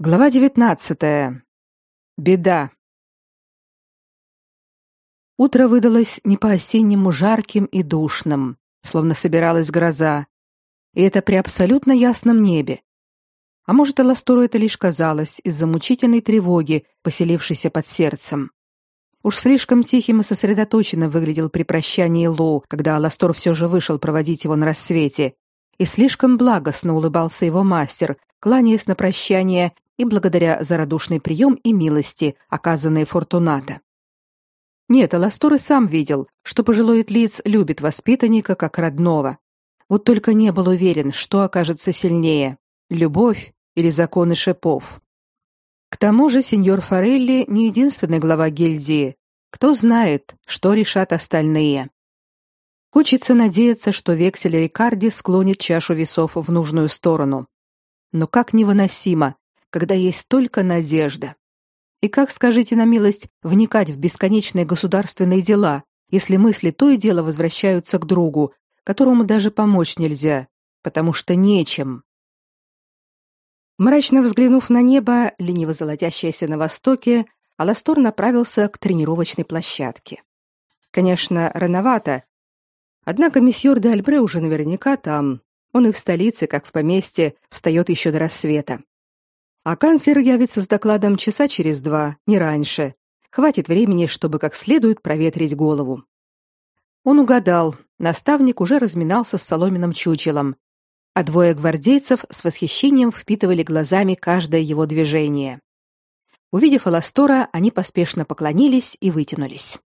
Глава 19. Беда. Утро выдалось не по-осеннему жарким и душным, словно собиралась гроза. И это при абсолютно ясном небе. А может, Аластору это лишь казалось из-за мучительной тревоги, поселившейся под сердцем. Уж слишком тихим и сосредоточенным выглядел при прощании Лу, когда Аластор все же вышел проводить его на рассвете, и слишком благостно улыбался его мастер, кланяясь на прощание и благодаря за радушный прием и милости, оказанные Фортуната. Нет, Аластор и сам видел, что пожилой лиц любит воспитанника как родного. Вот только не был уверен, что окажется сильнее – любовь или законы шипов. К тому же сеньор Форелли не единственный глава гильдии. Кто знает, что решат остальные. Хочется надеяться, что вексель Рикарди склонит чашу весов в нужную сторону. Но как невыносимо, когда есть только надежда. И как, скажите на милость, вникать в бесконечные государственные дела, если мысли то и дело возвращаются к другу, которому даже помочь нельзя, потому что нечем. Мрачно взглянув на небо, лениво золотящееся на востоке, Аластор направился к тренировочной площадке. Конечно, рановато. Однако месьеор де Альбре уже наверняка там. Он и в столице, как в поместье, встает еще до рассвета. А канцлер явится с докладом часа через два, не раньше. Хватит времени, чтобы как следует проветрить голову. Он угадал. Наставник уже разминался с соломенным чучелом, а двое гвардейцев с восхищением впитывали глазами каждое его движение. Увидев Аластора, они поспешно поклонились и вытянулись.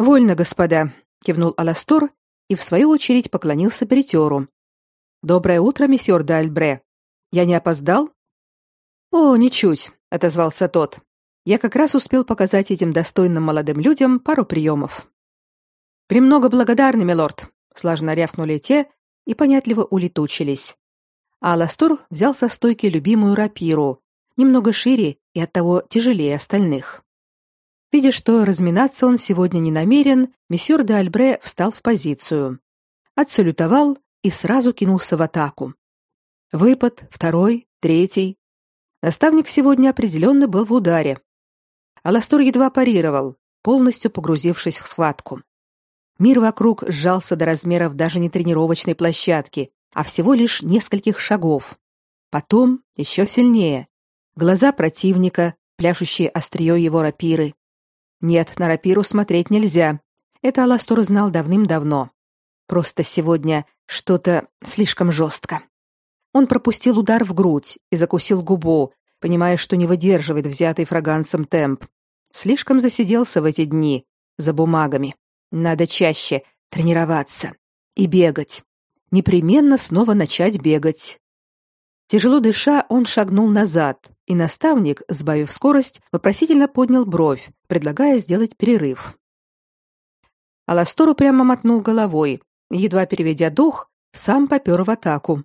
«Вольно, господа», — кивнул Аластор и, в свою очередь, поклонился притеру. «Доброе утро, месьеор Д'Альбре. Я не опоздал?» О, ничуть, отозвался тот. Я как раз успел показать этим достойным молодым людям пару приемов. Премного благодарны, милорд, слаженно рявкнули те и понятливо улетучились. А Аластур взял со стойки любимую рапиру, немного шире и оттого тяжелее остальных. Видя, что разминаться он сегодня не намерен, месьеор де Альбре встал в позицию, отсалютовал и сразу кинулся в атаку. Выпад, второй, третий, Наставник сегодня определенно был в ударе. Аластор едва парировал, полностью погрузившись в схватку. Мир вокруг сжался до размеров даже не тренировочной площадки, а всего лишь нескольких шагов. Потом еще сильнее. Глаза противника, пляшущие острие его рапиры. Нет, на рапиру смотреть нельзя. Это Аластор знал давным-давно. Просто сегодня что-то слишком жестко. Он пропустил удар в грудь и закусил губу, понимая, что не выдерживает взятый фраганцем темп. Слишком засиделся в эти дни за бумагами. Надо чаще тренироваться и бегать. Непременно снова начать бегать. Тяжело дыша, он шагнул назад, и наставник, сбавив скорость, вопросительно поднял бровь, предлагая сделать перерыв. Аластору прямо мотнул головой, едва переведя дух, сам попер в атаку.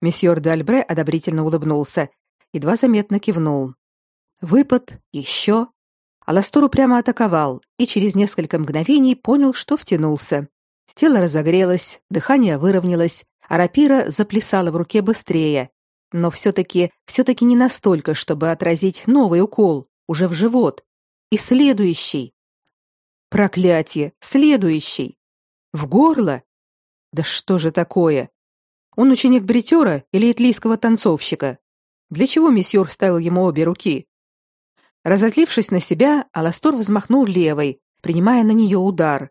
Месьеор Д'Альбре одобрительно улыбнулся, едва заметно кивнул. Выпад, еще. Аластор прямо атаковал и через несколько мгновений понял, что втянулся. Тело разогрелось, дыхание выровнялось, а рапира заплясала в руке быстрее. Но все-таки, все-таки не настолько, чтобы отразить новый укол, уже в живот. И следующий. Проклятие, следующий. В горло? Да что же такое? Он ученик бритера или итлийского танцовщика? Для чего месье ставил ему обе руки? Разозлившись на себя, Аластор взмахнул левой, принимая на нее удар.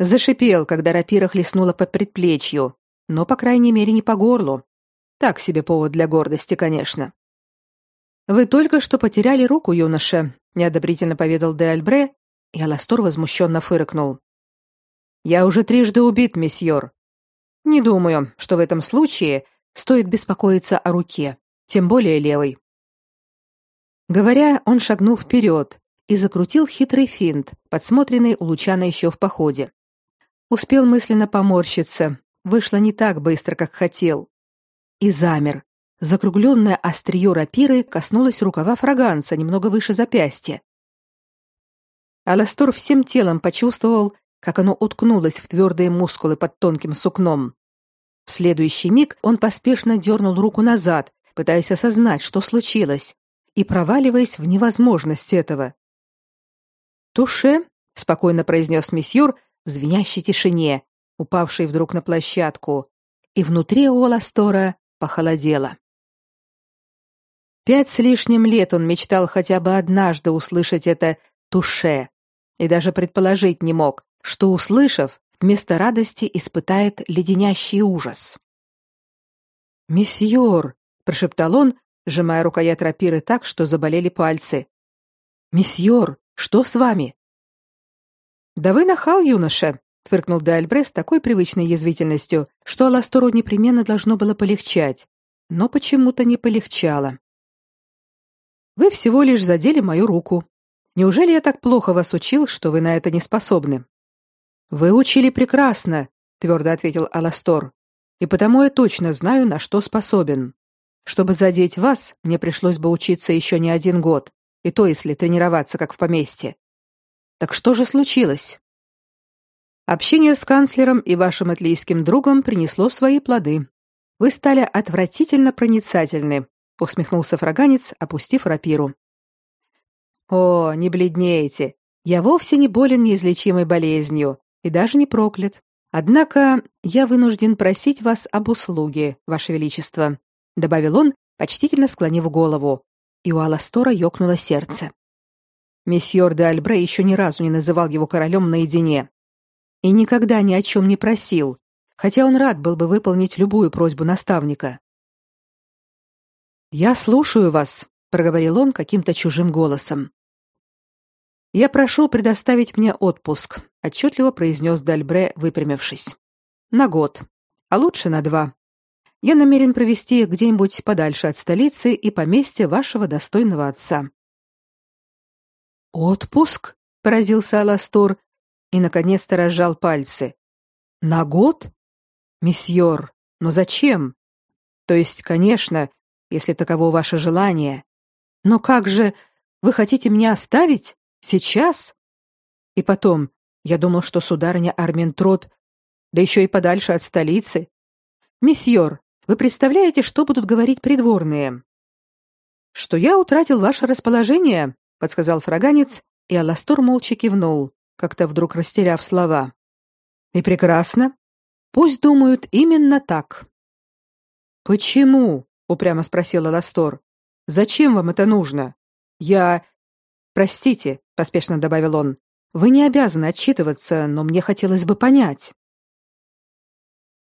Зашипел, когда рапира хлестнула по предплечью, но, по крайней мере, не по горлу. Так себе повод для гордости, конечно. «Вы только что потеряли руку, юноша», — неодобрительно поведал де Альбре, и Аластор возмущенно фыркнул. «Я уже трижды убит, месьеор. Не думаю, что в этом случае стоит беспокоиться о руке, тем более левой. Говоря, он шагнул вперед и закрутил хитрый финт, подсмотренный у Лучана еще в походе. Успел мысленно поморщиться, вышло не так быстро, как хотел. И замер. Закругленное острие рапиры коснулось рукава фраганца немного выше запястья. Аластор всем телом почувствовал, как оно уткнулось в твердые мускулы под тонким сукном. В следующий миг он поспешно дернул руку назад, пытаясь осознать, что случилось, и проваливаясь в невозможность этого. «Туше», — спокойно произнес месьюр в звенящей тишине, упавшей вдруг на площадку, и внутри у Ластора похолодело. Пять с лишним лет он мечтал хотя бы однажды услышать это «туше», и даже предположить не мог, что, услышав, вместо радости испытает леденящий ужас. «Месьеор!» — прошептал он, сжимая рукоять рапиры так, что заболели пальцы. «Месьеор, что с вами?» «Да вы нахал, юноша!» — фыркнул Дальбре с такой привычной язвительностью, что Аластору непременно должно было полегчать, но почему-то не полегчало. «Вы всего лишь задели мою руку. Неужели я так плохо вас учил, что вы на это не способны?» «Вы учили прекрасно», — твердо ответил Аластор и потому я точно знаю, на что способен. Чтобы задеть вас, мне пришлось бы учиться еще не один год, и то если тренироваться как в поместье. Так что же случилось? Общение с канцлером и вашим атлийским другом принесло свои плоды. Вы стали отвратительно проницательны, усмехнулся фраганец, опустив рапиру. О, не бледнейте. Я вовсе не болен неизлечимой болезнью и даже не проклят. Однако я вынужден просить вас об услуге, ваше величество, добавил он, почтительно склонив голову, и у Аластора ёкнуло сердце. Месьеор де Альбре еще ни разу не называл его королем наедине и никогда ни о чем не просил, хотя он рад был бы выполнить любую просьбу наставника. Я слушаю вас, проговорил он каким-то чужим голосом. Я прошу предоставить мне отпуск, отчетливо произнес Дальбре, выпрямившись. На год, а лучше на два. Я намерен провести их где-нибудь подальше от столицы и поместья вашего достойного отца. Отпуск? поразился Аластор и наконец-то разжал пальцы. На год? Месьеор, но зачем? То есть, конечно, если таково ваше желание. Но как же вы хотите меня оставить? Сейчас? И потом, я думал, что сударыня Арментрот, да еще и подальше от столицы. Месьеор, вы представляете, что будут говорить придворные? Что я утратил ваше расположение, подсказал фраганец, и Аластор молча кивнул, как-то вдруг растеряв слова. И прекрасно. Пусть думают именно так. Почему? упрямо спросил Аластор. Зачем вам это нужно? Я Простите, поспешно добавил он. Вы не обязаны отчитываться, но мне хотелось бы понять.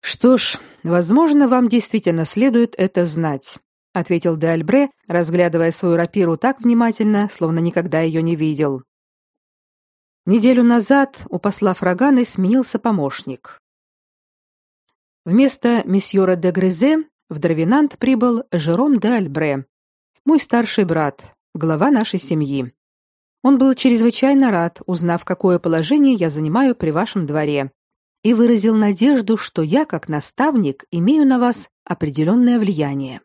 Что ж, возможно, вам действительно следует это знать, ответил де Альбре, разглядывая свою рапиру так внимательно, словно никогда ее не видел. Неделю назад у посла Фраганы сменился помощник. Вместо месьеора де Грезе в Дравинант прибыл Жером де Альбре, мой старший брат, глава нашей семьи. Он был чрезвычайно рад, узнав, какое положение я занимаю при вашем дворе, и выразил надежду, что я, как наставник, имею на вас определенное влияние.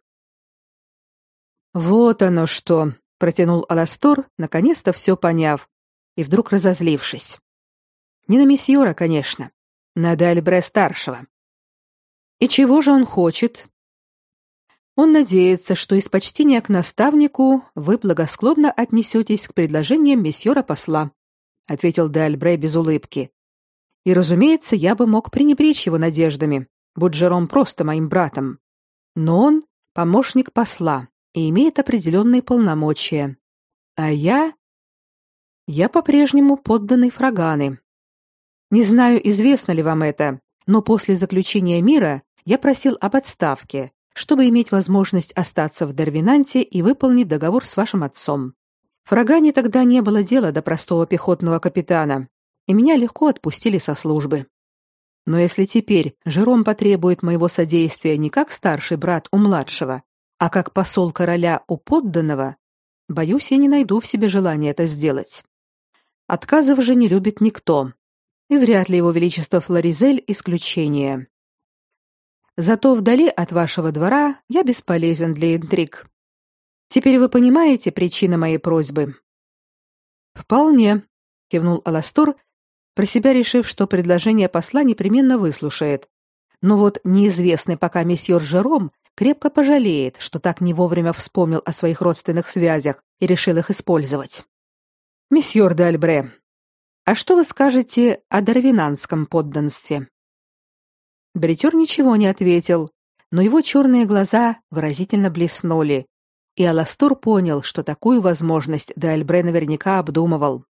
Вот оно что, протянул Аластор, наконец-то все поняв и вдруг разозлившись. Не на месьеора, конечно, на Дальбре старшего. И чего же он хочет? Он надеется, что из почтения к наставнику вы благосклонно отнесетесь к предложениям месьеора посла, ответил Д'Альбре без улыбки. И, разумеется, я бы мог пренебречь его надеждами, будь Жером просто моим братом. Но он помощник посла и имеет определенные полномочия. А я я по-прежнему подданный Фраганы. Не знаю, известно ли вам это, но после заключения мира я просил об отставке чтобы иметь возможность остаться в Дарвинанте и выполнить договор с вашим отцом. Фрагане тогда не было дела до простого пехотного капитана, и меня легко отпустили со службы. Но если теперь Жером потребует моего содействия не как старший брат у младшего, а как посол короля у подданного, боюсь, я не найду в себе желания это сделать. Отказов же не любит никто, и вряд ли его величество Флоризель исключение. Зато вдали от вашего двора я бесполезен для интриг. Теперь вы понимаете причину моей просьбы. Вполне, кивнул Аластор, про себя решив, что предложение посла непременно выслушает. Но вот неизвестный пока месье Жером крепко пожалеет, что так не вовремя вспомнил о своих родственных связях и решил их использовать. Месьеор де Альбре, а что вы скажете о дарвинанском подданстве? Бритер ничего не ответил, но его черные глаза выразительно блеснули, и Аластор понял, что такую возможность де Альбре наверняка обдумывал.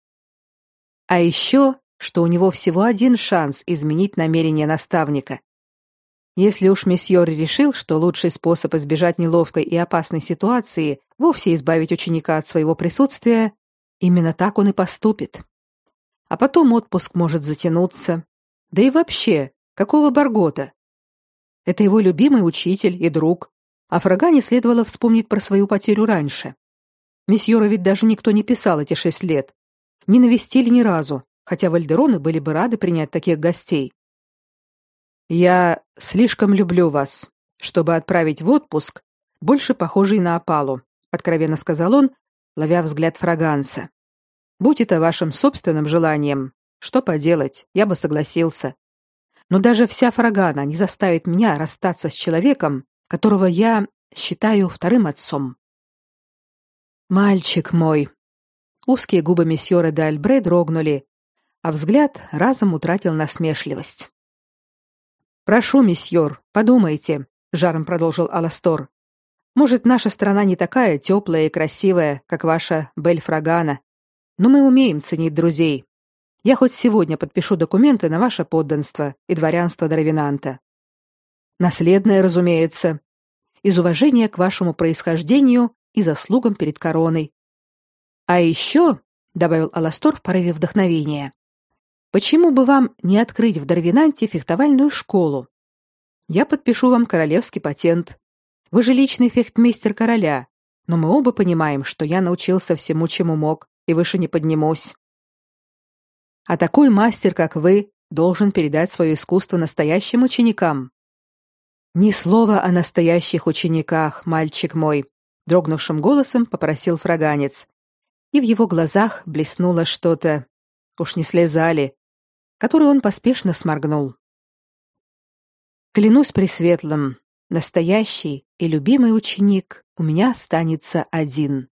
А еще, что у него всего один шанс изменить намерение наставника. Если уж месьеор решил, что лучший способ избежать неловкой и опасной ситуации вовсе избавить ученика от своего присутствия, именно так он и поступит. А потом отпуск может затянуться. Да и вообще, какого Баргота? Это его любимый учитель и друг. А Фрагане следовало вспомнить про свою потерю раньше. Месьёра ведь даже никто не писал эти шесть лет. Не навестили ни разу, хотя вальдероны были бы рады принять таких гостей. «Я слишком люблю вас, чтобы отправить в отпуск, больше похожий на опалу», откровенно сказал он, ловя взгляд Фраганца. «Будь это вашим собственным желанием, что поделать, я бы согласился но даже вся Фрагана не заставит меня расстаться с человеком, которого я считаю вторым отцом. Мальчик мой. Узкие губы месьора де Альбре дрогнули, а взгляд разом утратил насмешливость. Прошу, месьор, подумайте, жаром продолжил Аластор. Может, наша страна не такая теплая и красивая, как ваша Бель-Фрагана, но мы умеем ценить друзей. Я хоть сегодня подпишу документы на ваше подданство и дворянство Дравинанта. Наследное, разумеется, из уважения к вашему происхождению и заслугам перед короной. А еще, добавил Аластор в порыве вдохновения, почему бы вам не открыть в Дарвинанте фехтовальную школу? Я подпишу вам королевский патент. Вы же личный фехтмейстер короля, но мы оба понимаем, что я научился всему, чему мог, и выше не поднимусь. А такой мастер, как вы, должен передать свое искусство настоящим ученикам. Ни слова о настоящих учениках, мальчик мой, дрогнувшим голосом попросил фраганец. И в его глазах блеснуло что-то, уж не слезали, которое он поспешно сморгнул. Клянусь пресветлым, настоящий и любимый ученик у меня останется один.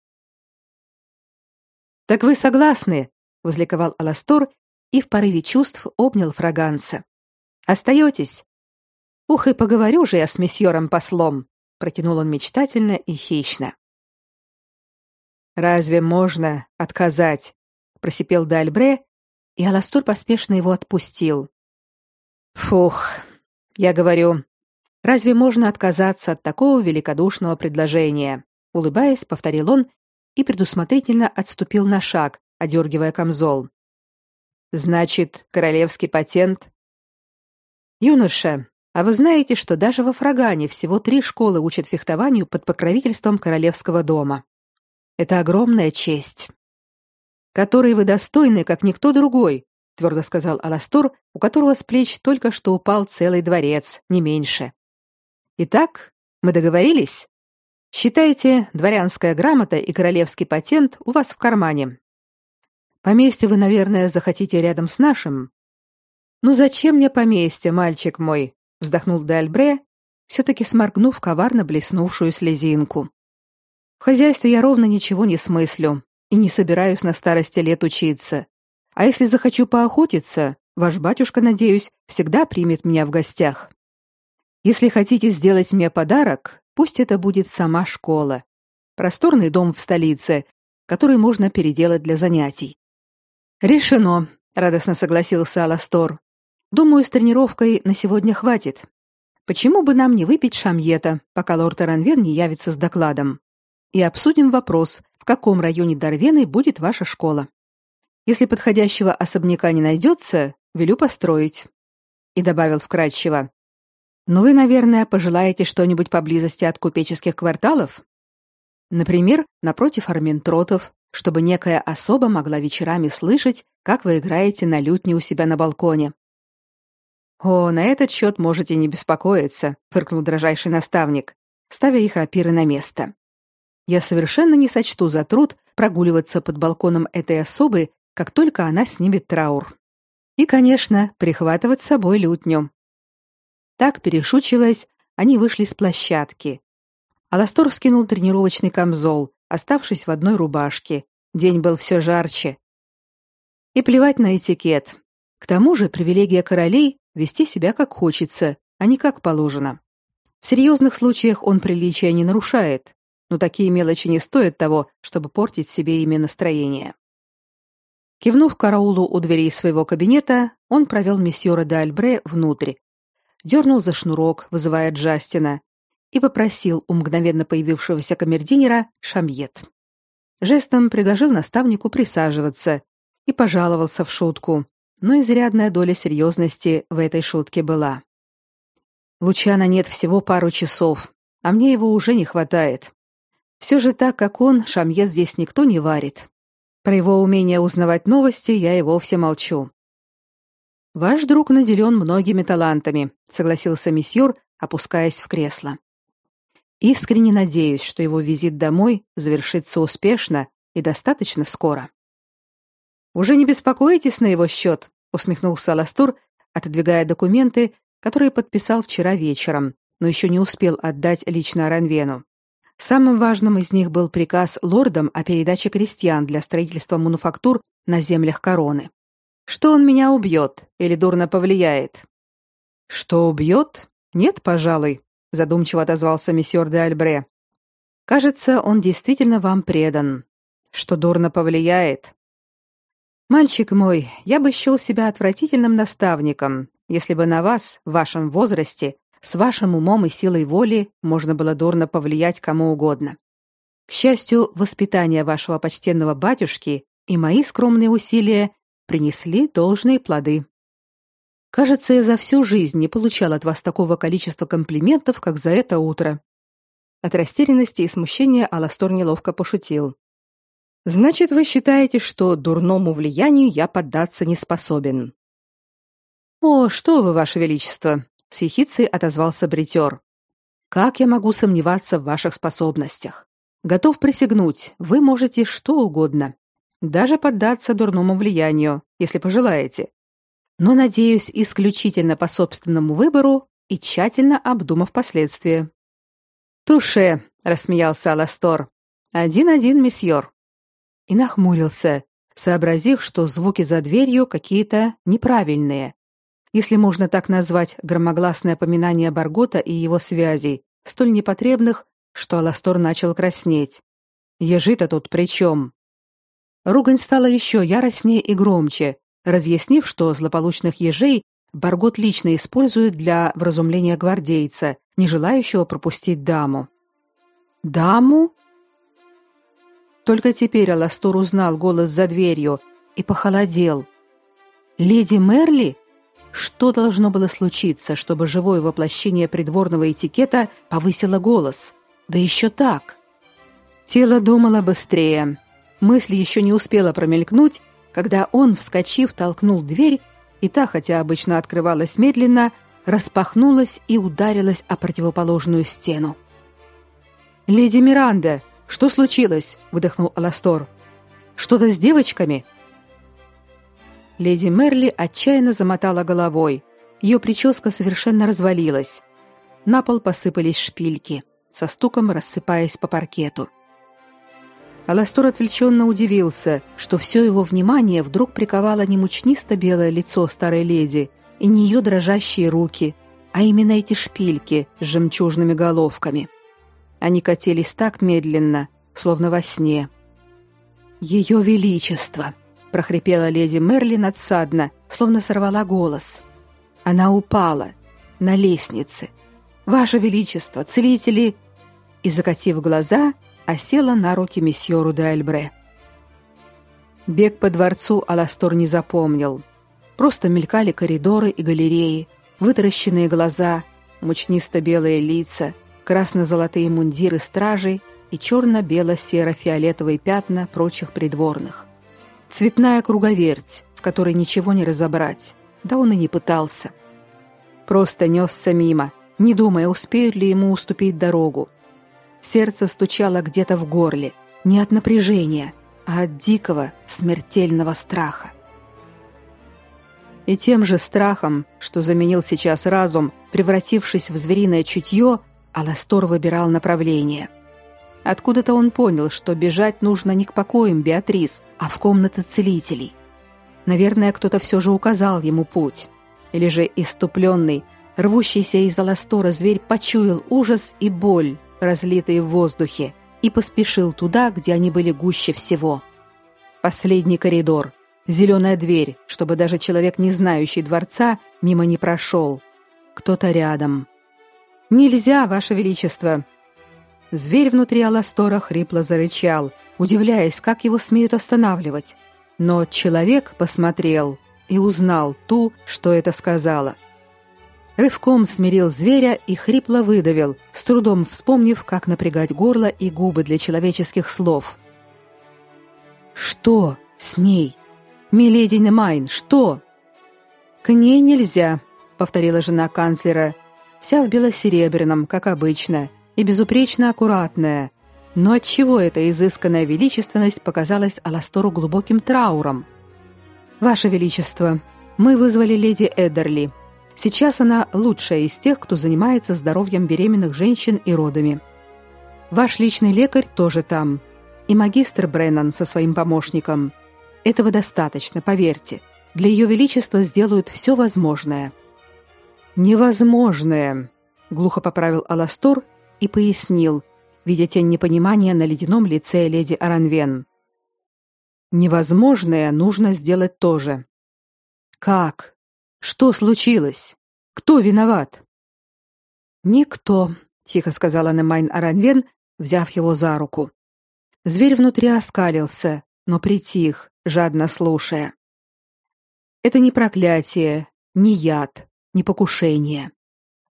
Так вы согласны, возликовал Аластор и в порыве чувств обнял фраганца. Остаетесь? Ух, и поговорю же я с месьером послом, протянул он мечтательно и хищно. Разве можно отказать? просипел Дальбре, и Аластор поспешно его отпустил. Фух, я говорю, разве можно отказаться от такого великодушного предложения? улыбаясь, повторил он и предусмотрительно отступил на шаг, одергивая камзол. Значит, королевский патент. Юноша, а вы знаете, что даже во Фрагане всего три школы учат фехтованию под покровительством королевского дома. Это огромная честь, которой вы достойны, как никто другой, твердо сказал Аластор, у которого с плеч только что упал целый дворец, не меньше. Итак, мы договорились? Считайте, дворянская грамота и королевский патент у вас в кармане. Поместье вы, наверное, захотите рядом с нашим. Ну зачем мне поместье, мальчик мой? вздохнул Дальбре, все таки сморгнув коварно блеснувшую слезинку. В хозяйстве я ровно ничего не смыслю и не собираюсь на старости лет учиться. А если захочу поохотиться, ваш батюшка, надеюсь, всегда примет меня в гостях. Если хотите сделать мне подарок, пусть это будет сама школа. Просторный дом в столице, который можно переделать для занятий. Решено, радостно согласился Аластор. Думаю, с тренировкой на сегодня хватит. Почему бы нам не выпить шамьета, пока лорд Аранвен не явится с докладом? И обсудим вопрос, в каком районе Дарвены будет ваша школа. Если подходящего особняка не найдется, велю построить. И добавил вкратчиво: "Но вы, наверное, пожелаете что-нибудь поблизости от купеческих кварталов? Например, напротив Арментротов чтобы некая особа могла вечерами слышать, как вы играете на лютне у себя на балконе. О, на этот счет можете не беспокоиться, фыркнул дрожайший наставник, ставя их рапиры на место. Я совершенно не сочту за труд прогуливаться под балконом этой особы, как только она снимет траур. И, конечно, прихватывать с собой лютню. Так, перешучиваясь, они вышли с площадки. Аластор скинул тренировочный камзол, оставшись в одной рубашке. День был все жарче. И плевать на этикет. К тому же привилегия королей вести себя как хочется, а не как положено. В серьезных случаях он приличия не нарушает, но такие мелочи не стоят того, чтобы портить себе ими настроение. Кивнув караулу у дверей своего кабинета, он провел месьеора де Альбре внутрь, дернул за шнурок, вызывая Джастина, и попросил у мгновенно появившегося камердинера шамьет. Жестом предложил наставнику присаживаться и пожаловался в шутку, но изрядная доля серьезности в этой шутке была. Лучана нет всего пару часов, а мне его уже не хватает. Все же так, как он, шамьет здесь никто не варит. Про его умение узнавать новости я и вовсе молчу. Ваш друг наделен многими талантами, согласился месьеор, опускаясь в кресло. Искренне надеюсь, что его визит домой завершится успешно и достаточно скоро. Уже не беспокоитесь на его счет?» — усмехнулся Аластур, отодвигая документы, которые подписал вчера вечером, но еще не успел отдать лично Ранвену. Самым важным из них был приказ лордам о передаче крестьян для строительства мануфактур на землях короны. Что он меня убьет или дурно повлияет? Что убьет? Нет, пожалуй, задумчиво отозвался месье де Альбре. Кажется, он действительно вам предан. Что дурно повлияет? Мальчик мой, я бы счел себя отвратительным наставником, если бы на вас, в вашем возрасте, с вашим умом и силой воли можно было дурно повлиять кому угодно. К счастью, воспитание вашего почтенного батюшки и мои скромные усилия принесли должные плоды. Кажется, я за всю жизнь не получал от вас такого количества комплиментов, как за это утро. От растерянности и смущения Аластор неловко пошутил. Значит, вы считаете, что дурному влиянию я поддаться не способен? О, что вы, ваше величество, с ехицей отозвался бритер. Как я могу сомневаться в ваших способностях? Готов присягнуть, вы можете что угодно, даже поддаться дурному влиянию, если пожелаете. Но надеюсь исключительно по собственному выбору и тщательно обдумав последствия. Туше, рассмеялся Аластор. Один-один, месьеор. И нахмурился, сообразив, что звуки за дверью какие-то неправильные, если можно так назвать громогласное поминание Баргота и его связей, столь непотребных, что Аластор начал краснеть. Ежи-то тут при чем? Ругань стала еще яростнее и громче, разъяснив, что злополучных ежей Баргот лично использует для вразумления гвардейца, не желающего пропустить даму. Даму? Только теперь Аластор узнал голос за дверью и похолодел. Леди Мерли? Что должно было случиться, чтобы живое воплощение придворного этикета повысило голос? Да еще так. Тело думало быстрее. Мысль еще не успела промелькнуть, когда он, вскочив, толкнул дверь, и та, хотя обычно открывалась медленно, распахнулась и ударилась о противоположную стену. «Леди Миранда, что случилось?» — выдохнул Аластор. «Что-то с девочками?» Леди Мерли отчаянно замотала головой. Ее прическа совершенно развалилась. На пол посыпались шпильки, со стуком рассыпаясь по паркету. Аластор отвлеченно удивился, что все его внимание вдруг приковало не мучнисто-белое лицо старой леди и не ее дрожащие руки, а именно эти шпильки с жемчужными головками. Они катились так медленно, словно во сне. «Ее Величество!» прохрипела леди Мерли надсадно, словно сорвала голос. Она упала на лестнице. Ваше величество, целители, и закатив глаза, осела на руки месьёру де Альбре. Бег по дворцу Аластор не запомнил. Просто мелькали коридоры и галереи, вытаращенные глаза, мучнисто-белые лица, красно-золотые мундиры стражей и черно-бело-серо-фиолетовые пятна прочих придворных. Цветная круговерть, в которой ничего не разобрать. Да он и не пытался. Просто несся мимо, не думая, успеют ли ему уступить дорогу. Сердце стучало где-то в горле, не от напряжения, а от дикого, смертельного страха. И тем же страхом, что заменил сейчас разум, превратившись в звериное чутье, Аластор выбирал направление. Откуда-то он понял, что бежать нужно не к покоям Беатрис, а в комнаты целителей. Наверное, кто-то все же указал ему путь. Или же иступленный, рвущийся из Аластора зверь почуял ужас и боль, разлитые в воздухе, и поспешил туда, где они были гуще всего. Последний коридор, зеленая дверь, чтобы даже человек, не знающий дворца, мимо не прошел. Кто-то рядом. «Нельзя, Ваше Величество!» Зверь внутри Аластора хрипло зарычал, удивляясь, как его смеют останавливать. Но человек посмотрел и узнал ту, что это сказала. Рывком смирил зверя и хрипло выдавил, с трудом вспомнив, как напрягать горло и губы для человеческих слов. «Что с ней?» Миледи Немайн, что? К ней нельзя, повторила жена канцлера, вся в бело-серебряном, как обычно, и безупречно аккуратная. Но от чего эта изысканная величественность показалась Аластору глубоким трауром? Ваше величество, мы вызвали леди Эдерли. Сейчас она лучшая из тех, кто занимается здоровьем беременных женщин и родами. Ваш личный лекарь тоже там, и магистр Бреннан со своим помощником – этого достаточно, поверьте. Для ее величества сделают все возможное. Невозможное, глухо поправил Аластор и пояснил, видя тень непонимания на ледяном лице леди Аранвен. Невозможное нужно сделать тоже. Как? Что случилось? Кто виноват? Никто, тихо сказала Немайн Аранвен, взяв его за руку. Зверь внутри оскалился, но притих, жадно слушая. Это не проклятие, не яд, не покушение.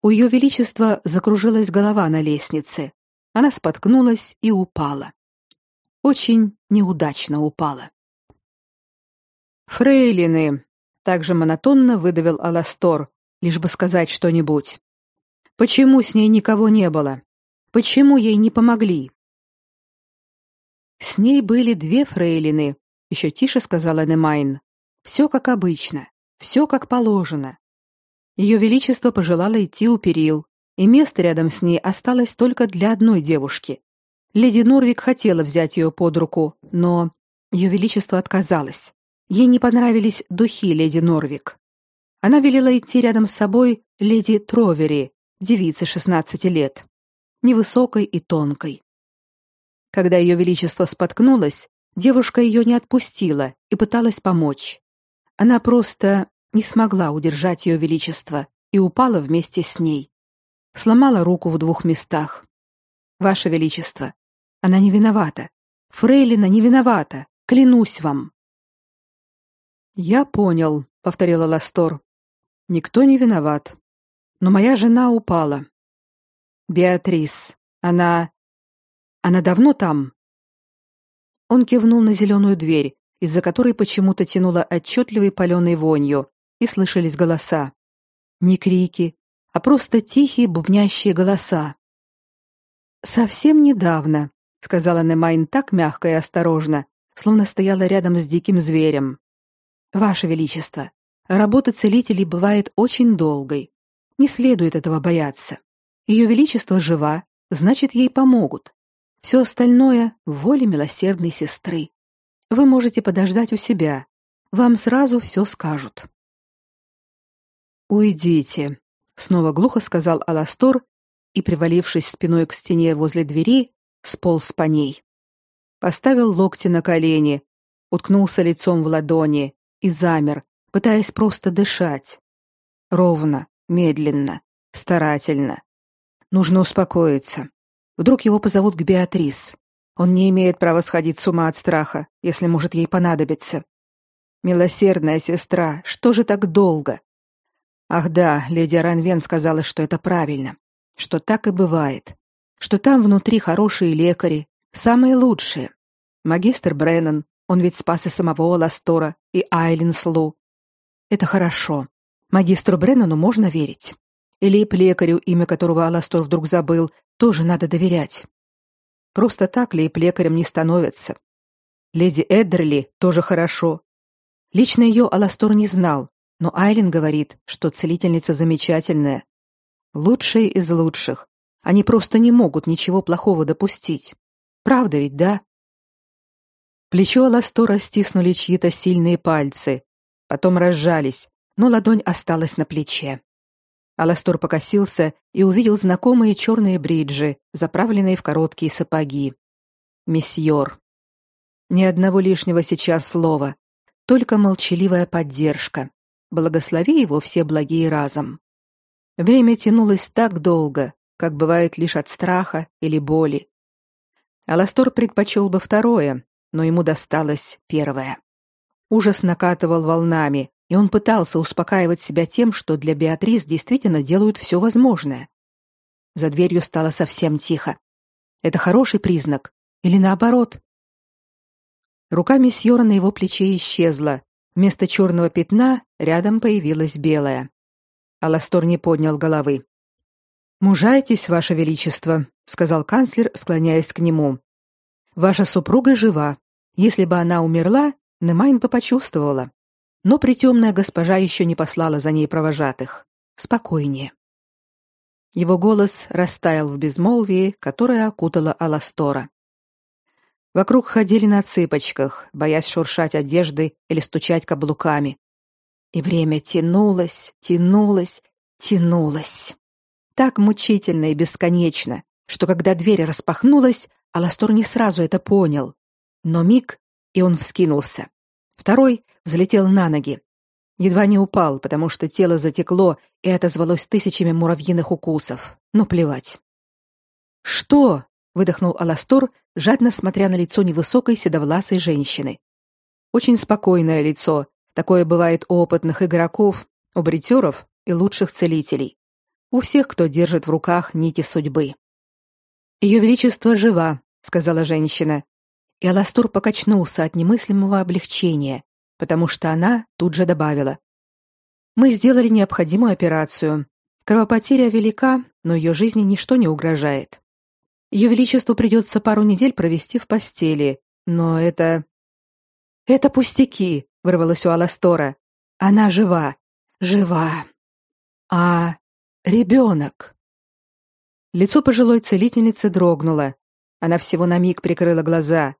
У ее величества закружилась голова на лестнице. Она споткнулась и упала. Очень неудачно упала. Фрейлины, также монотонно выдавил Аластор, лишь бы сказать что-нибудь. Почему с ней никого не было? Почему ей не помогли? С ней были две фрейлины, еще тише сказала Немайн. Все как обычно, все как положено. Ее величество пожелало идти у перил, и место рядом с ней осталось только для одной девушки. Леди Норвик хотела взять ее под руку, но ее величество отказалось. Ей не понравились духи леди Норвик. Она велела идти рядом с собой леди Тровери, девице 16 лет, невысокой и тонкой. Когда ее величество споткнулось, Девушка ее не отпустила и пыталась помочь. Она просто не смогла удержать ее величество и упала вместе с ней. Сломала руку в двух местах. Ваше величество, она не виновата. Фрейлина не виновата, клянусь вам. Я понял, повторила Ластор. Никто не виноват. Но моя жена упала. Беатрис, она она давно там? Он кивнул на зеленую дверь, из-за которой почему-то тянуло отчетливой паленой вонью, и слышались голоса. Не крики, а просто тихие бубнящие голоса. «Совсем недавно», — сказала Немайн так мягко и осторожно, словно стояла рядом с диким зверем. «Ваше Величество, работа целителей бывает очень долгой. Не следует этого бояться. Ее Величество жива, значит, ей помогут. Все остальное воле милосердной сестры. Вы можете подождать у себя. Вам сразу все скажут. Уйдите, снова глухо сказал Аластор и, привалившись спиной к стене возле двери, сполз по ней. Поставил локти на колени, уткнулся лицом в ладони и замер, пытаясь просто дышать. Ровно, медленно, старательно. Нужно успокоиться. Вдруг его позовут к Беатрис. Он не имеет права сходить с ума от страха, если может ей понадобиться. Милосердная сестра, что же так долго? Ах да, леди Ранвен сказала, что это правильно, что так и бывает, что там внутри хорошие лекари, самые лучшие. Магистр Бреннан, он ведь спас и самого Ластора, и Айлин Слу. Это хорошо. Магистру Бреннану можно верить. Или лекарю, имя которого Аластор вдруг забыл, тоже надо доверять. Просто так лейб-лекарем не становятся. Леди Эддерли тоже хорошо. Лично ее Аластор не знал, Но Айлин говорит, что целительница замечательная, лучшая из лучших. Они просто не могут ничего плохого допустить. Правда ведь, да? Плечо Аластора стиснули чьи-то сильные пальцы, потом разжались, но ладонь осталась на плече. Аластор покосился и увидел знакомые черные бриджи, заправленные в короткие сапоги. Месьеор. Ни одного лишнего сейчас слова, только молчаливая поддержка. Благослови его все благие разом. Время тянулось так долго, как бывает лишь от страха или боли. Аластор предпочел бы второе, но ему досталось первое. Ужас накатывал волнами, и он пытался успокаивать себя тем, что для Беатрис действительно делают все возможное. За дверью стало совсем тихо. Это хороший признак или наоборот? Рука месьёра на его плече исчезла. Вместо черного пятна рядом появилась белая. Аластор не поднял головы. «Мужайтесь, ваше величество», — сказал канцлер, склоняясь к нему. «Ваша супруга жива. Если бы она умерла, Немайн бы почувствовала. Но притемная госпожа еще не послала за ней провожатых. Спокойнее. Его голос растаял в безмолвии, которое окутало Аластора. Вокруг ходили на цыпочках, боясь шуршать одеждой или стучать каблуками. И время тянулось, тянулось, тянулось. Так мучительно и бесконечно, что когда дверь распахнулась, Аластор не сразу это понял. Но миг, и он вскинулся. Второй взлетел на ноги. Едва не упал, потому что тело затекло и отозвалось тысячами муравьиных укусов. Но плевать. «Что?» — выдохнул Аластор, жадно смотря на лицо невысокой седовласой женщины. Очень спокойное лицо. Такое бывает у опытных игроков, у бритеров и лучших целителей. У всех, кто держит в руках нити судьбы. «Ее Величество жива», — сказала женщина, и Аластур покачнулся от немыслимого облегчения, потому что она тут же добавила: "Мы сделали необходимую операцию. Кровопотеря велика, но ее жизни ничто не угрожает. Ее величеству придется пару недель провести в постели, но это это пустяки", вырвалось у Аластора. "Она жива, жива. А ребенок?» Лицо пожилой целительницы дрогнуло. Она всего на миг прикрыла глаза,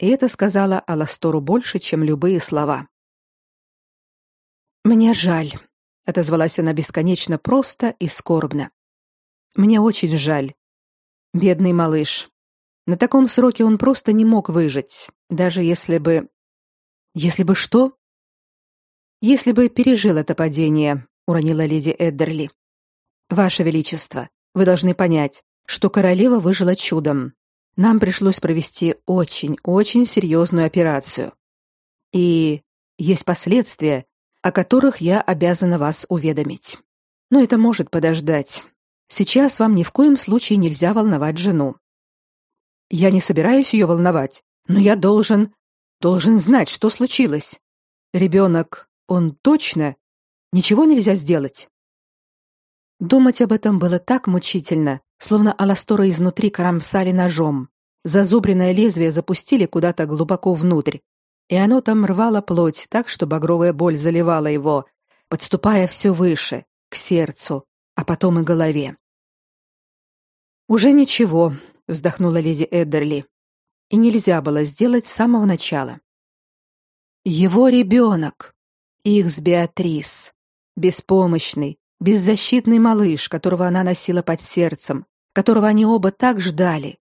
и это сказала Аластору больше, чем любые слова. Мне жаль, отозвалась она бесконечно просто и скорбно. Мне очень жаль. Бедный малыш. На таком сроке он просто не мог выжить, даже если бы Если бы что? Если бы пережил это падение, уронила леди Эддерли. Ваше величество, вы должны понять, что королева выжила чудом. Нам пришлось провести очень-очень серьезную операцию. И есть последствия, о которых я обязана вас уведомить. Но это может подождать. Сейчас вам ни в коем случае нельзя волновать жену. Я не собираюсь ее волновать, но я должен должен знать, что случилось. Ребенок, он точно ничего нельзя сделать. Думать об этом было так мучительно, словно Аластора изнутри кромсали ножом. Зазубренное лезвие запустили куда-то глубоко внутрь, и оно там рвало плоть так, что багровая боль заливала его, подступая все выше, к сердцу, а потом и голове. «Уже ничего», — вздохнула леди Эддерли. «И нельзя было сделать с самого начала». «Его ребенок, их с Беатрис, беспомощный, беззащитный малыш, которого она носила под сердцем, которого они оба так ждали.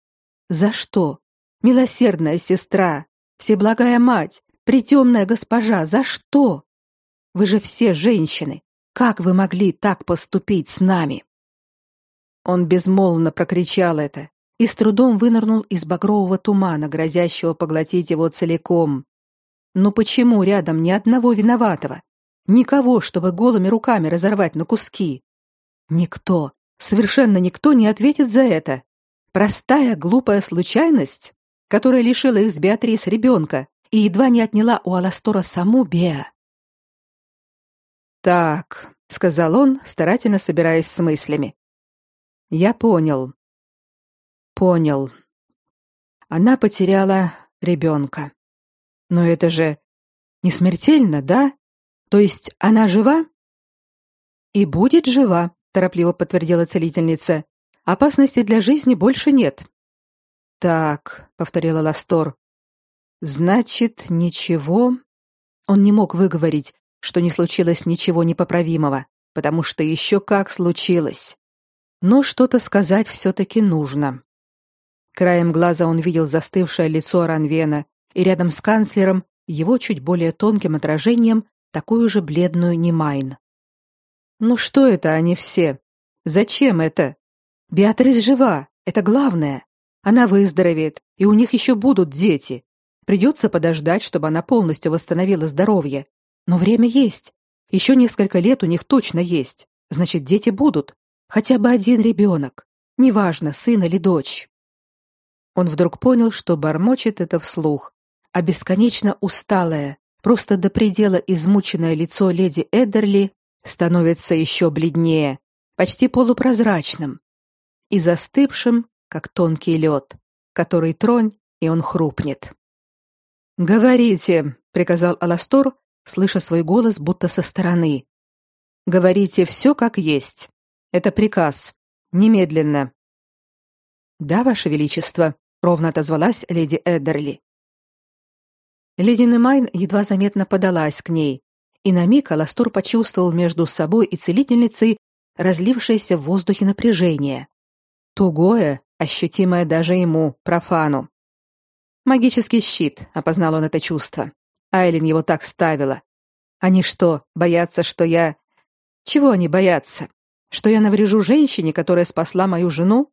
За что? Милосердная сестра, всеблагая мать, притемная госпожа, за что? Вы же все женщины. Как вы могли так поступить с нами? Он безмолвно прокричал это и с трудом вынырнул из багрового тумана, грозящего поглотить его целиком. Но почему рядом ни одного виноватого? Никого, чтобы голыми руками разорвать на куски? Никто, Совершенно никто не ответит за это. Простая глупая случайность, которая лишила их с Беатрис ребенка и едва не отняла у Аластора саму Беа. «Так», — сказал он, старательно собираясь с мыслями. «Я понял. Понял. Она потеряла ребенка. Но это же не смертельно, да? То есть она жива? И будет жива, торопливо подтвердила целительница. Опасности для жизни больше нет. Так, повторила Ластор. Значит, ничего. Он не мог выговорить, что не случилось ничего непоправимого, потому что еще как случилось. Но что-то сказать все таки нужно. Краем глаза он видел застывшее лицо Ранвена, и рядом с канцлером его чуть более тонким отражением такую же бледную Немайн. Ну что это они все? Зачем это? Беатрис жива, это главное. Она выздоровеет, и у них еще будут дети. Придется подождать, чтобы она полностью восстановила здоровье. Но время есть. Еще несколько лет у них точно есть. Значит, дети будут. Хотя бы один ребенок. Неважно, сын или дочь. Он вдруг понял, что бормочет это вслух, а бесконечно усталое, просто до предела измученное лицо леди Эдерли становится еще бледнее, почти полупрозрачным и застывшим, как тонкий лед, который тронь, и он хрупнет. «Говорите», — приказал Аластор, слыша свой голос будто со стороны. «Говорите все как есть. Это приказ. Немедленно». «Да, Ваше Величество», — ровно отозвалась леди Эддерли. Леди Немайн едва заметно подалась к ней, и на миг Аластор почувствовал между собой и целительницей разлившееся в воздухе напряжение. Тугое, ощутимое даже ему, профану. Магический щит, опознал он это чувство. Айлин его так ставила. Они что, боятся, что я... Чего они боятся? Что я наврежу женщине, которая спасла мою жену?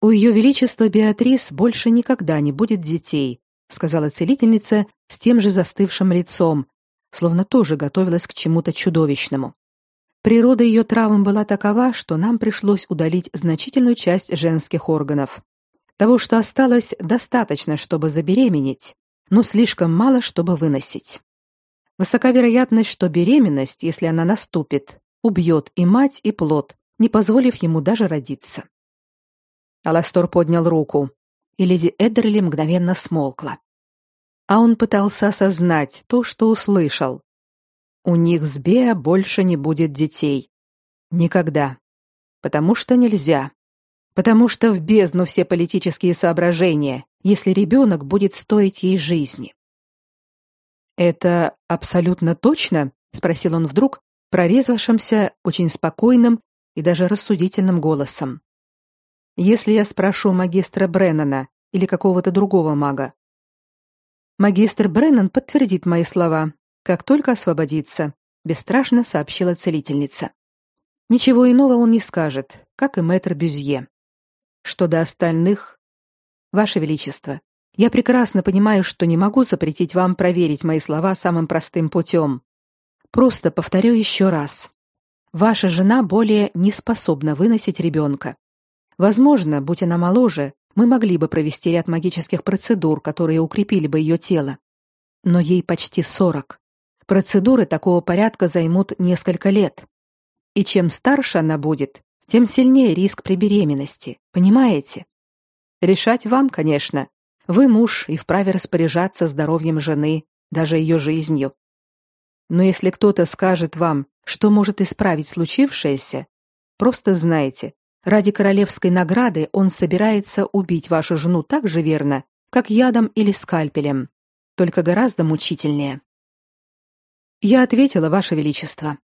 У ее величества Беатрис больше никогда не будет детей, сказала целительница с тем же застывшим лицом, словно тоже готовилась к чему-то чудовищному. Природа ее травм была такова, что нам пришлось удалить значительную часть женских органов. Того, что осталось, достаточно, чтобы забеременеть, но слишком мало, чтобы выносить. Высока вероятность, что беременность, если она наступит, убьет и мать, и плод, не позволив ему даже родиться. Аластор поднял руку и леди Эддерли мгновенно смолкла. А он пытался осознать то, что услышал. У них с Беа больше не будет детей. Никогда. Потому что нельзя. Потому что в бездну все политические соображения, если ребенок будет стоить ей жизни. «Это абсолютно точно?» — спросил он вдруг, прорезвавшимся, очень спокойным и даже рассудительным голосом. Если я спрошу магистра Бреннана или какого-то другого мага. Магистр Бреннан подтвердит мои слова, как только освободится, бесстрашно сообщила целительница. Ничего иного он не скажет, как и мэтр Бюзье. Что до остальных, ваше величество, я прекрасно понимаю, что не могу запретить вам проверить мои слова самым простым путем. Просто повторю еще раз. Ваша жена более не способна выносить ребенка. Возможно, будь она моложе, мы могли бы провести ряд магических процедур, которые укрепили бы ее тело. Но ей почти сорок. Процедуры такого порядка займут несколько лет. И чем старше она будет, тем сильнее риск при беременности, понимаете? Решать вам, конечно. Вы муж и вправе распоряжаться здоровьем жены, даже ее жизнью. Но если кто-то скажет вам, что может исправить случившееся, просто знайте, Ради королевской награды он собирается убить вашу жену так же верно, как ядом или скальпелем, только гораздо мучительнее. Я ответила, ваше величество.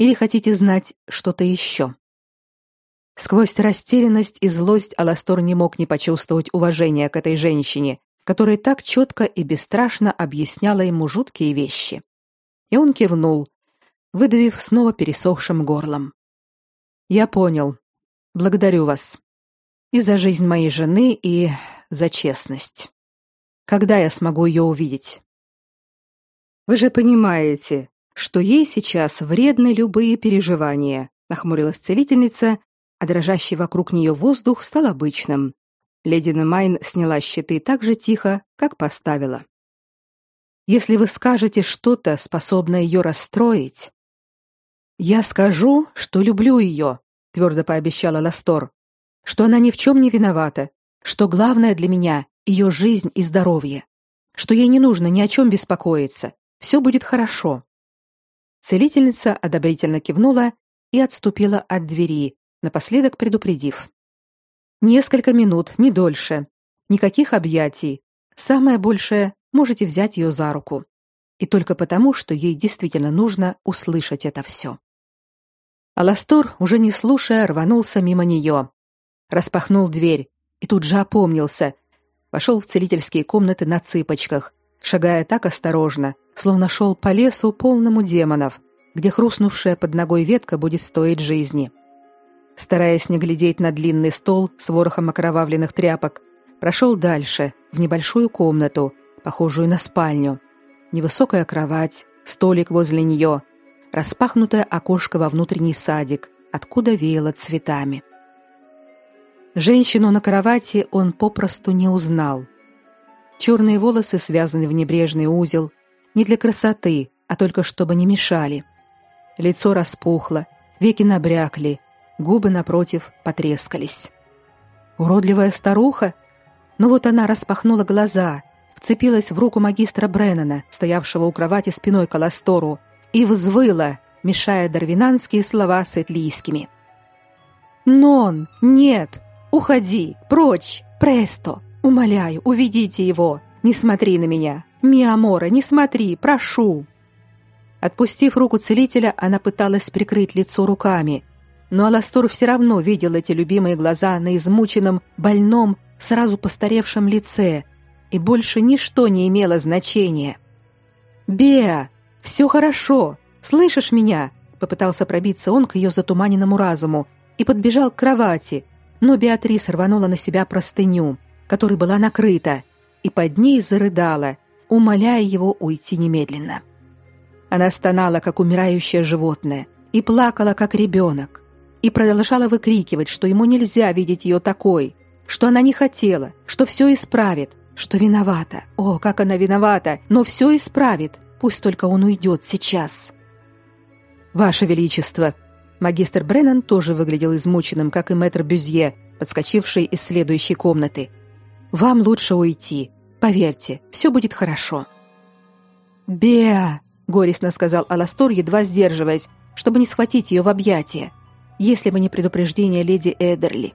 Или хотите знать что-то еще?» Сквозь растерянность и злость Аластор не мог не почувствовать уважения к этой женщине, которая так четко и бесстрашно объясняла ему жуткие вещи. И он кивнул, выдавив снова пересохшим горлом. «Я понял. Благодарю вас. И за жизнь моей жены, и за честность. Когда я смогу ее увидеть? Вы же понимаете, что ей сейчас вредны любые переживания, нахмурилась целительница, а дрожащий вокруг нее воздух стал обычным. Леди Немайн сняла щиты так же тихо, как поставила. Если вы скажете что-то, способное ее расстроить, я скажу, что люблю ее, твердо пообещала Ластор, что она ни в чем не виновата, что главное для меня ее жизнь и здоровье, что ей не нужно ни о чем беспокоиться, Все будет хорошо. Целительница одобрительно кивнула и отступила от двери, напоследок предупредив: Несколько минут, не дольше. Никаких объятий. Самое большее можете взять ее за руку. И только потому, что ей действительно нужно услышать это все. Аластор, уже не слушая, рванулся мимо нее. Распахнул дверь и тут же опомнился. Вошел в целительские комнаты на цыпочках, шагая так осторожно, словно шел по лесу полному демонов, где хрустнувшая под ногой ветка будет стоить жизни. Стараясь не глядеть на длинный стол с ворохом окровавленных тряпок, прошел дальше, в небольшую комнату, похожую на спальню. Невысокая кровать, столик возле нее, распахнутое окошко во внутренний садик, откуда веяло цветами. Женщину на кровати он попросту не узнал. Черные волосы связаны в небрежный узел, не для красоты, а только чтобы не мешали. Лицо распухло, веки набрякли, губы напротив потрескались. Уродливая старуха? Но вот она распахнула глаза, вцепилась в руку магистра Бреннана, стоявшего у кровати спиной к Аластору, и взвыла, мешая дарвинанские слова с этлийскими. «Нон! Нет! Уходи! Прочь! Престо! Умоляю, уведите его! Не смотри на меня! Миамора, не смотри! Прошу!» Отпустив руку целителя, она пыталась прикрыть лицо руками, но Аластор все равно видел эти любимые глаза на измученном, больном, сразу постаревшем лице, и больше ничто не имело значения. «Беа, все хорошо, слышишь меня?» Попытался пробиться он к ее затуманенному разуму и подбежал к кровати, но Беатрис рванула на себя простыню, которой была накрыта, и под ней зарыдала, умоляя его уйти немедленно. Она стонала, как умирающее животное, и плакала, как ребенок, и продолжала выкрикивать, что ему нельзя видеть ее такой, что она не хотела, что все исправит, что виновата. О, как она виновата, но все исправит. Пусть только он уйдет сейчас. Ваше величество, магистр Бреннан тоже выглядел измученным, как и мэтр Бюзье, подскочивший из следующей комнаты. Вам лучше уйти. Поверьте, все будет хорошо. Беа, горестно сказал Аластор, едва сдерживаясь, чтобы не схватить ее в объятия. Если бы не предупреждение леди Эдерли.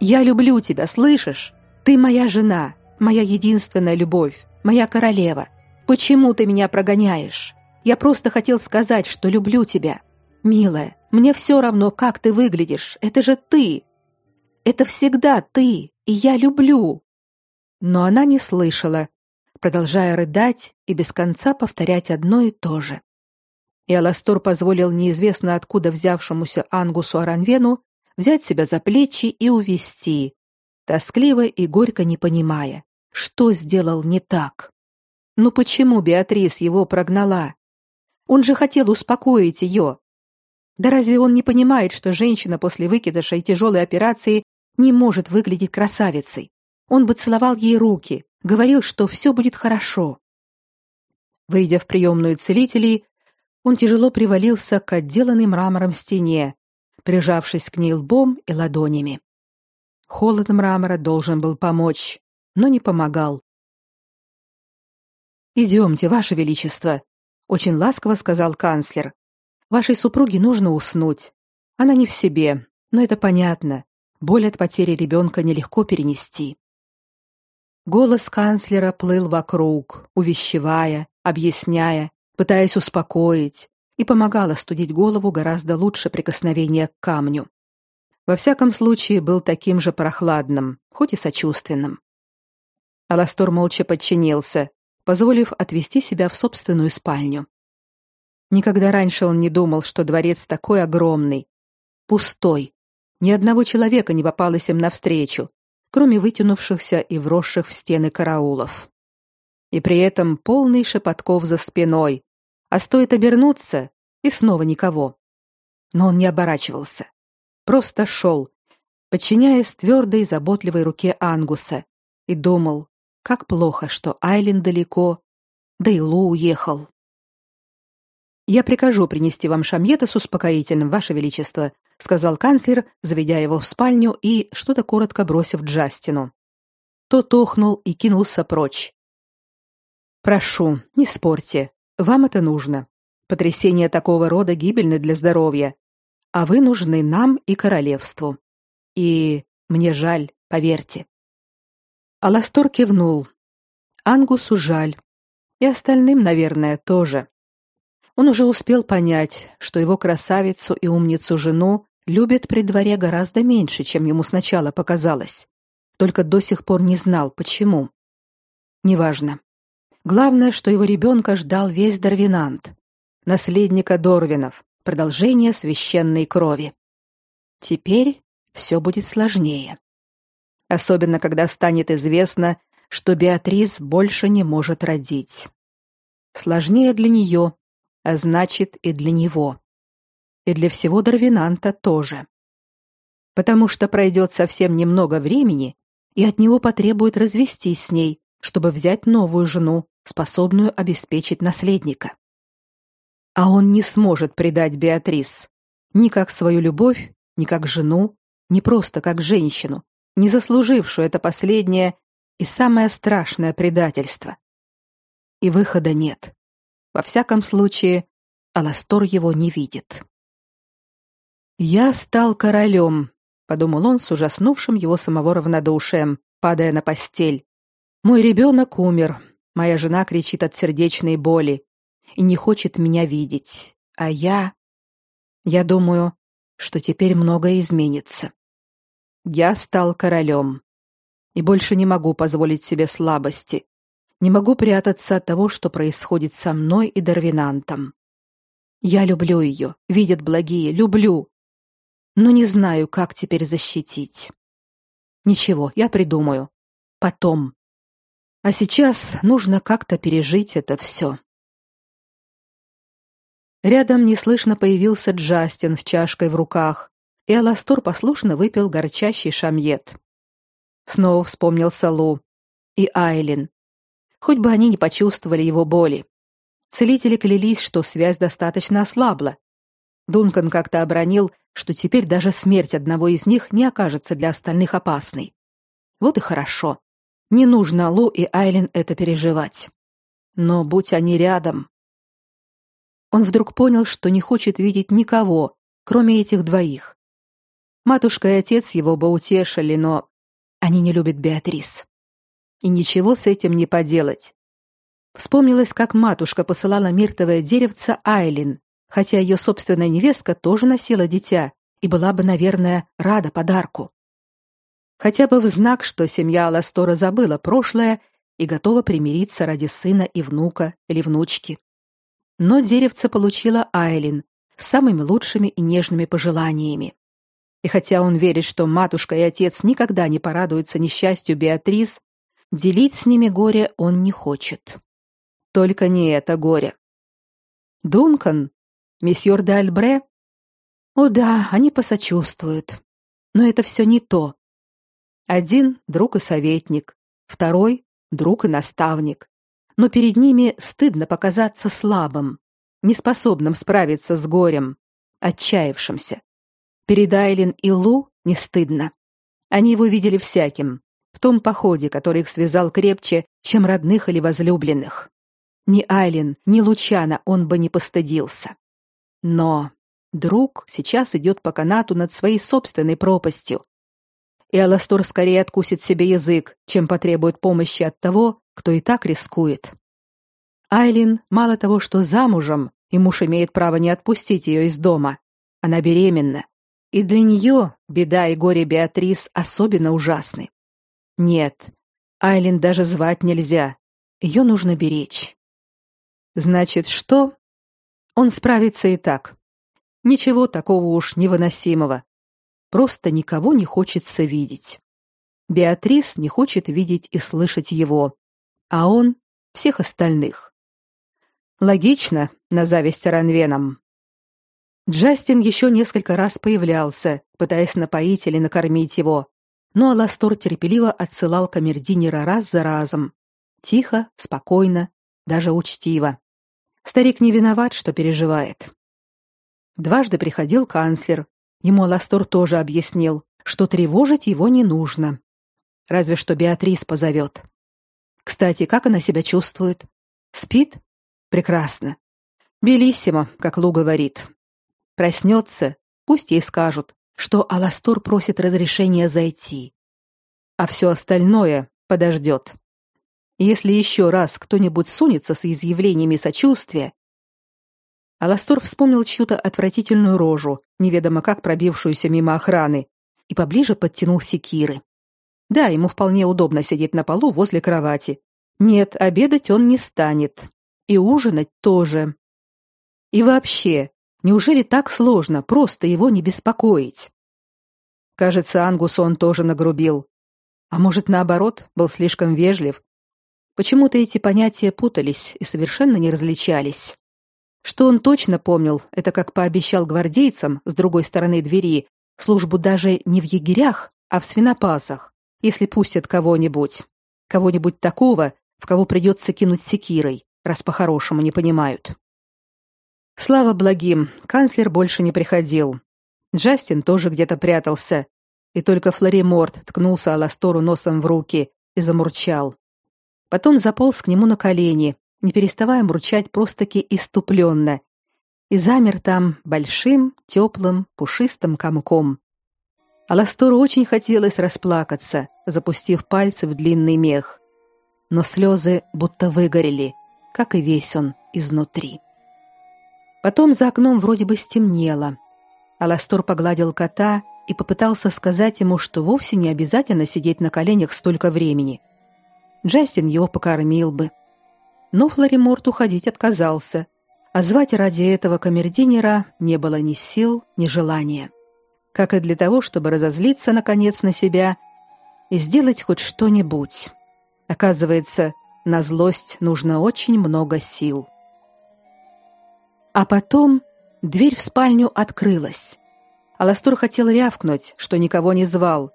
Я люблю тебя, слышишь? Ты моя жена, моя единственная любовь, моя королева. Почему ты меня прогоняешь? Я просто хотел сказать, что люблю тебя. Милая, мне все равно, как ты выглядишь. Это же ты. Это всегда ты, и я люблю. Но она не слышала, продолжая рыдать и без конца повторять одно и то же. И Аластор позволил неизвестно откуда взявшемуся Ангусу Аранвену взять себя за плечи и увести, тоскливо и горько не понимая, что сделал не так. Ну почему Беатрис его прогнала? Он же хотел успокоить ее. Да разве он не понимает, что женщина после выкидыша и тяжелой операции не может выглядеть красавицей? Он бы целовал ей руки, говорил, что все будет хорошо. Выйдя в приемную целителей, он тяжело привалился к отделанной мрамором стене, прижавшись к ней лбом и ладонями. Холод мрамора должен был помочь, но не помогал. «Идемте, Ваше Величество», — очень ласково сказал канцлер. «Вашей супруге нужно уснуть. Она не в себе, но это понятно. Боль от потери ребенка нелегко перенести». Голос канцлера плыл вокруг, увещевая, объясняя, пытаясь успокоить, и помогал остудить голову гораздо лучше прикосновения к камню. Во всяком случае, был таким же прохладным, хоть и сочувственным. Аластор молча подчинился, позволив отвести себя в собственную спальню. Никогда раньше он не думал, что дворец такой огромный, пустой. Ни одного человека не попалось им навстречу, кроме вытянувшихся и вросших в стены караулов. И при этом полный шепотков за спиной, а стоит обернуться, и снова никого. Но он не оборачивался просто шел, подчиняясь твердой заботливой руке Ангуса, и думал, как плохо, что Айлин далеко, да и Лу уехал. Я прикажу принести вам шамьета с успокоительным, ваше величество, сказал канцлер, заведя его в спальню и что-то коротко бросив Джастину. Тот охнул и кинулся прочь. Прошу, не спорьте. Вам это нужно. Потрясения такого рода гибельны для здоровья, а вы нужны нам и королевству. И мне жаль, поверьте. Аластор кивнул. Ангусу жаль. И остальным, наверное, тоже. Он уже успел понять, что его красавицу и умницу жену любят при дворе гораздо меньше, чем ему сначала показалось. Только до сих пор не знал, почему. Неважно. Главное, что его ребенка ждал весь Дарвинант, наследника Дорвинов, продолжение священной крови. Теперь все будет сложнее. Особенно, когда станет известно, что Беатрис больше не может родить. Сложнее для нее, а значит и для него. И для всего Дарвинанта тоже. Потому что пройдет совсем немного времени, и от него потребуют развестись с ней, чтобы взять новую жену, способную обеспечить наследника. А он не сможет предать Беатрис ни как свою любовь, ни как жену, ни просто как женщину, не заслужившую это последнее и самое страшное предательство. И выхода нет. Во всяком случае, Аластор его не видит. «Я стал королем», — подумал он с ужаснувшим его самого равнодушием, падая на постель. «Мой ребенок умер, Моя жена кричит от сердечной боли и не хочет меня видеть. А я... Я думаю, что теперь многое изменится. Я стал королем. И больше не могу позволить себе слабости. Не могу прятаться от того, что происходит со мной и Дарвинантом. Я люблю ее, видят благие, люблю. Но не знаю, как теперь защитить. Ничего, я придумаю. Потом. А сейчас нужно как-то пережить это все. Рядом неслышно появился Джастин с чашкой в руках, и Аластор послушно выпил горчащий шамьет. Снова вспомнил Салу и Айлин. Хоть бы они не почувствовали его боли. Целители клялись, что связь достаточно ослабла. Дункан как-то обронил, что теперь даже смерть одного из них не окажется для остальных опасной. Вот и хорошо. Не нужно Лу и Айлин это переживать. Но будь они рядом. Он вдруг понял, что не хочет видеть никого, кроме этих двоих. Матушка и отец его бы утешили, но они не любят Беатрис. И ничего с этим не поделать. Вспомнилось, как матушка посылала миртовое деревце Айлин, хотя ее собственная невестка тоже носила дитя и была бы, наверное, рада подарку хотя бы в знак, что семья Аластора забыла прошлое и готова примириться ради сына и внука или внучки. Но деревце получила Айлин с самыми лучшими и нежными пожеланиями. И хотя он верит, что матушка и отец никогда не порадуются несчастью Беатрис, делить с ними горе он не хочет. Только не это горе. Дункан, месьеор де Альбре? О да, они посочувствуют. Но это все не то. Один друг и советник, второй друг и наставник. Но перед ними стыдно показаться слабым, неспособным справиться с горем, отчаявшимся. Перед Айлин и Лу не стыдно. Они его видели всяким, в том походе, который их связал крепче, чем родных или возлюбленных. Ни Айлин, ни Лучана он бы не постыдился. Но друг сейчас идет по канату над своей собственной пропастью, и Аластор скорее откусит себе язык, чем потребует помощи от того, кто и так рискует. Айлин мало того, что замужем, и муж имеет право не отпустить ее из дома. Она беременна, и для нее беда и горе Беатрис особенно ужасны. Нет, Айлин даже звать нельзя. Ее нужно беречь. Значит, что? Он справится и так. Ничего такого уж невыносимого. Просто никого не хочется видеть. Беатрис не хочет видеть и слышать его, а он всех остальных. Логично, на зависть Ранвенам. Джастин еще несколько раз появлялся, пытаясь напоить или накормить его, но Аластор терпеливо отсылал камердинера раз за разом. Тихо, спокойно, даже учтиво. Старик не виноват, что переживает. Дважды приходил канцлер, Ему Аластор тоже объяснил, что тревожить его не нужно. Разве что Беатрис позовет. Кстати, как она себя чувствует? Спит? Прекрасно. Белиссимо, как Лу говорит. Проснется, пусть ей скажут, что Аластор просит разрешения зайти. А все остальное подождет. Если еще раз кто-нибудь сунется с изъявлениями сочувствия... Аластор вспомнил чью-то отвратительную рожу, неведомо как пробившуюся мимо охраны, и поближе подтянул секиры. Да, ему вполне удобно сидеть на полу возле кровати. Нет, обедать он не станет. И ужинать тоже. И вообще, неужели так сложно просто его не беспокоить? Кажется, Ангусу он тоже нагрубил. А может, наоборот, был слишком вежлив Почему-то эти понятия путались и совершенно не различались. Что он точно помнил, это как пообещал гвардейцам с другой стороны двери службу даже не в егерях, а в свинопасах, если пустят кого-нибудь. Кого-нибудь такого, в кого придется кинуть секирой, раз по-хорошему не понимают. Слава благим, канцлер больше не приходил. Джастин тоже где-то прятался, и только Флориморт ткнулся Аластору носом в руки и замурчал. Потом заполз к нему на колени, не переставая мурчать просто-таки иступленно, и замер там большим, теплым, пушистым комком. Аластору очень хотелось расплакаться, запустив пальцы в длинный мех. Но слезы будто выгорели, как и весь он изнутри. Потом за окном вроде бы стемнело. Аластор погладил кота и попытался сказать ему, что вовсе не обязательно сидеть на коленях столько времени – Джастин его покормил бы. Но Флориморт уходить отказался, а звать ради этого камердинера не было ни сил, ни желания. Как и для того, чтобы разозлиться наконец на себя и сделать хоть что-нибудь. Оказывается, на злость нужно очень много сил. А потом дверь в спальню открылась. Аластор хотел рявкнуть, что никого не звал,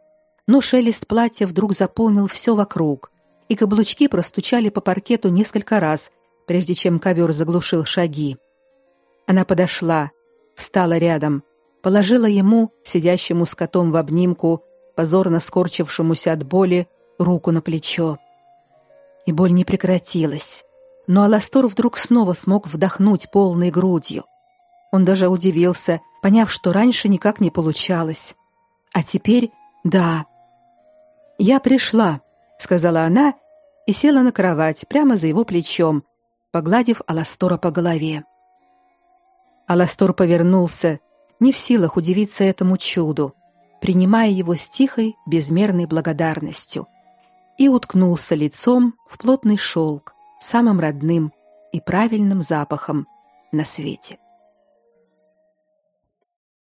но шелест платья вдруг заполнил все вокруг, и каблучки простучали по паркету несколько раз, прежде чем ковер заглушил шаги. Она подошла, встала рядом, положила ему, сидящему с котом в обнимку, позорно скорчившемуся от боли, руку на плечо. И боль не прекратилась. Но Аластор вдруг снова смог вдохнуть полной грудью. Он даже удивился, поняв, что раньше никак не получалось. А теперь да. Я пришла, сказала она и села на кровать прямо за его плечом, погладив Аластора по голове. Аластор повернулся, не в силах удивиться этому чуду, принимая его с тихой, безмерной благодарностью, и уткнулся лицом в плотный шелк, самым родным и правильным запахом на свете.